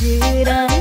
Khi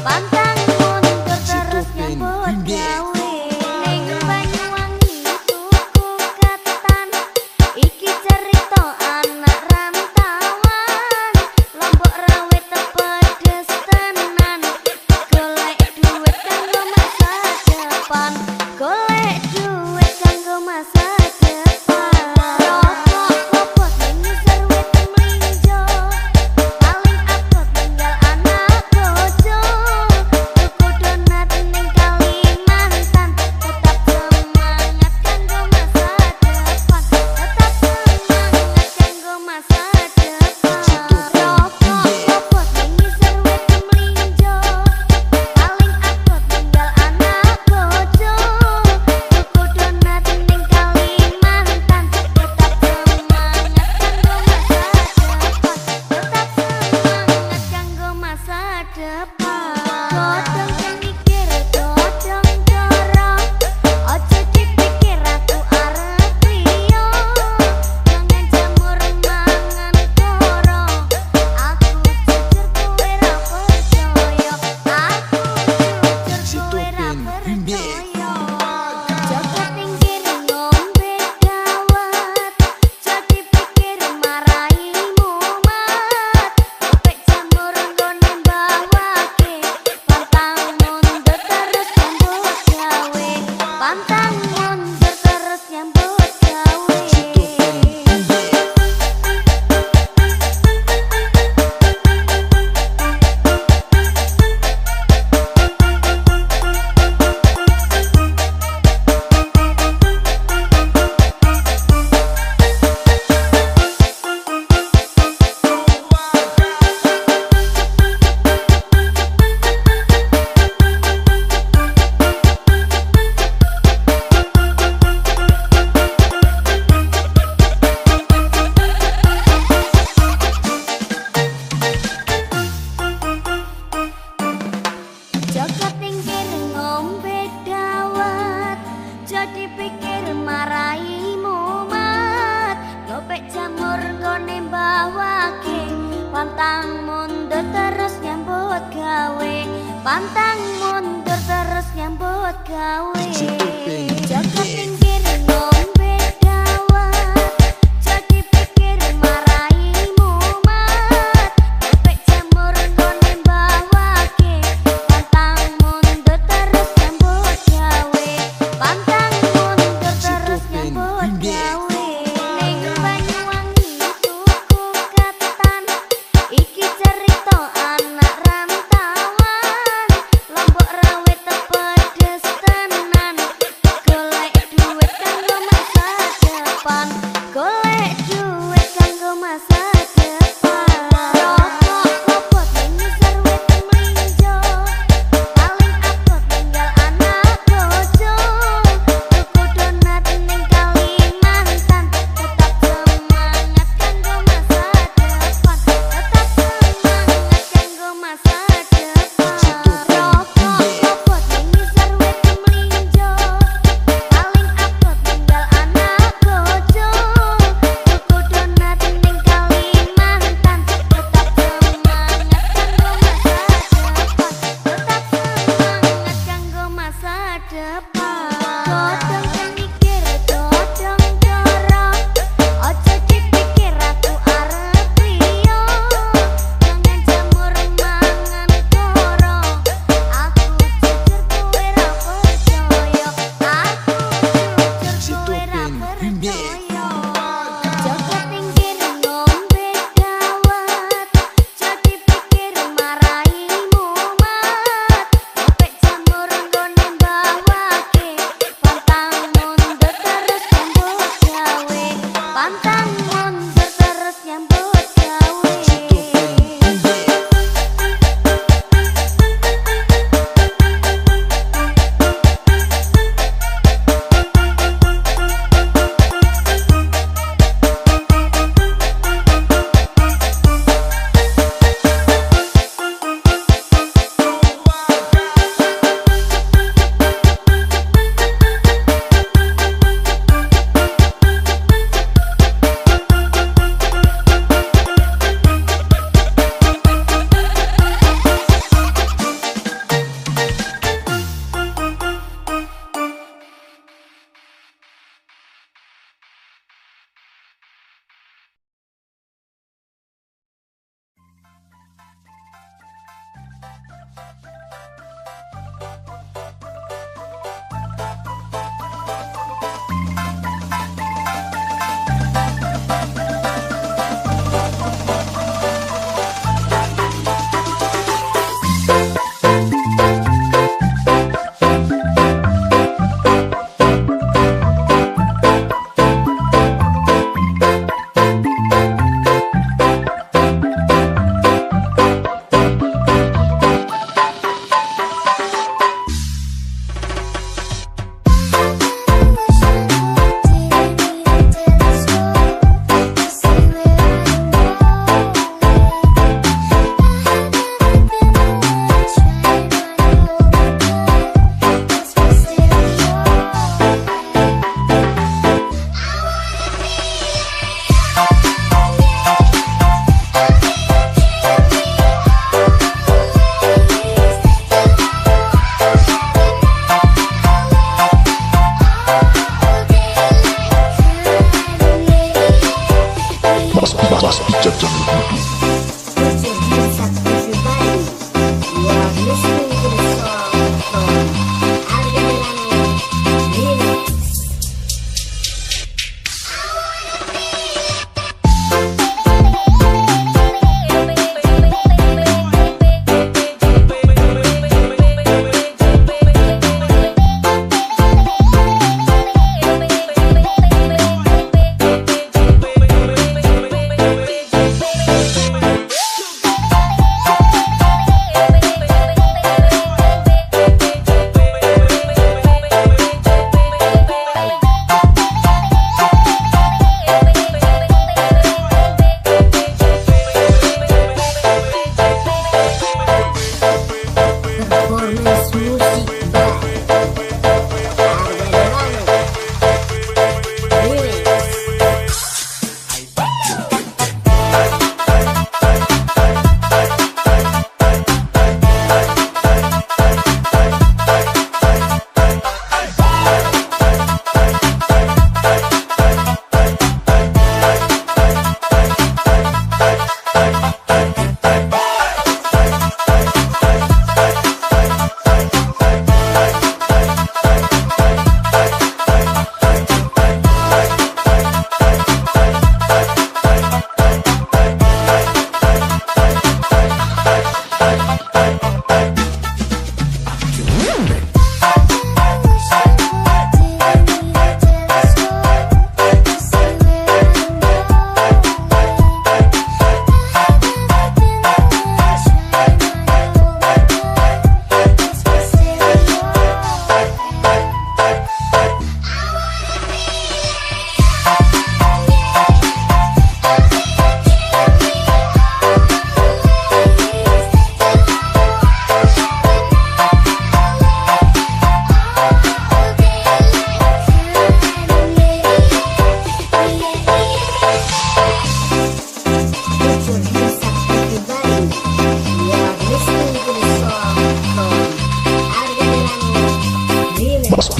levanta. pantang mundur terus nyambut gawe. life.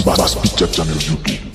Bass Beat Channel YouTube.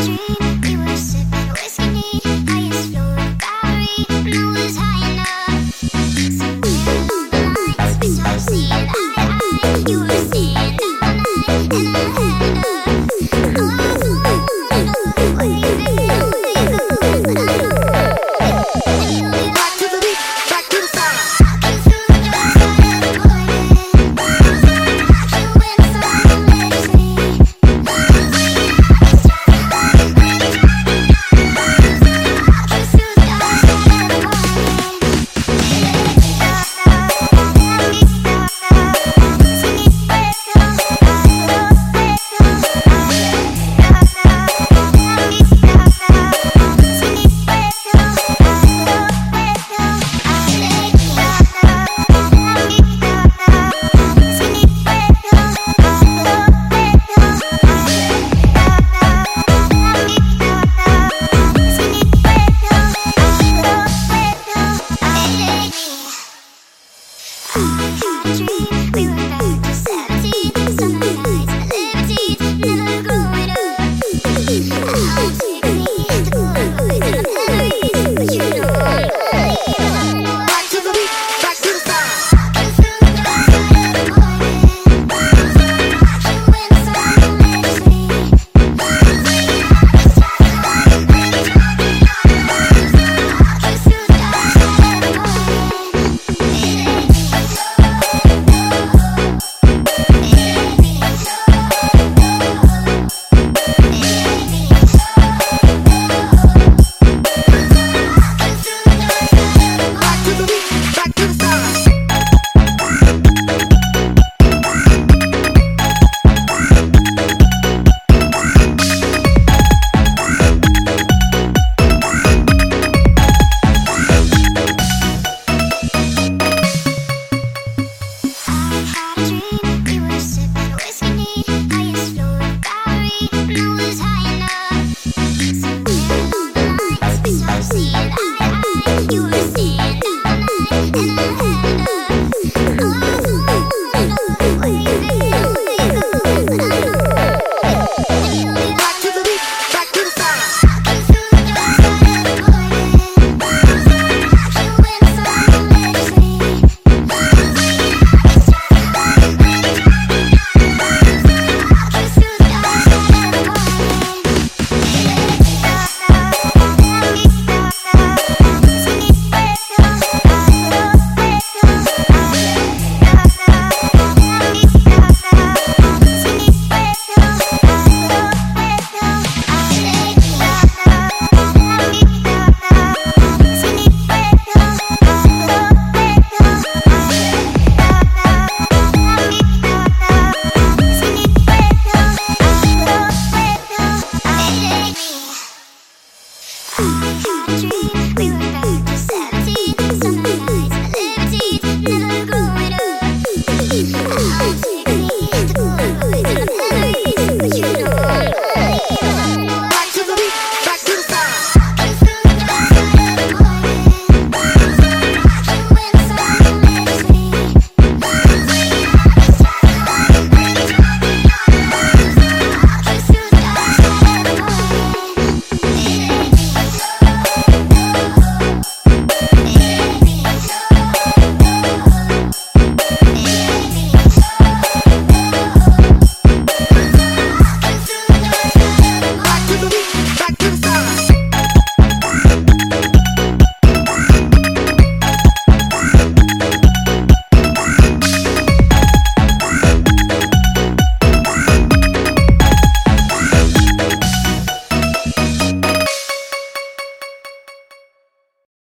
Jesus.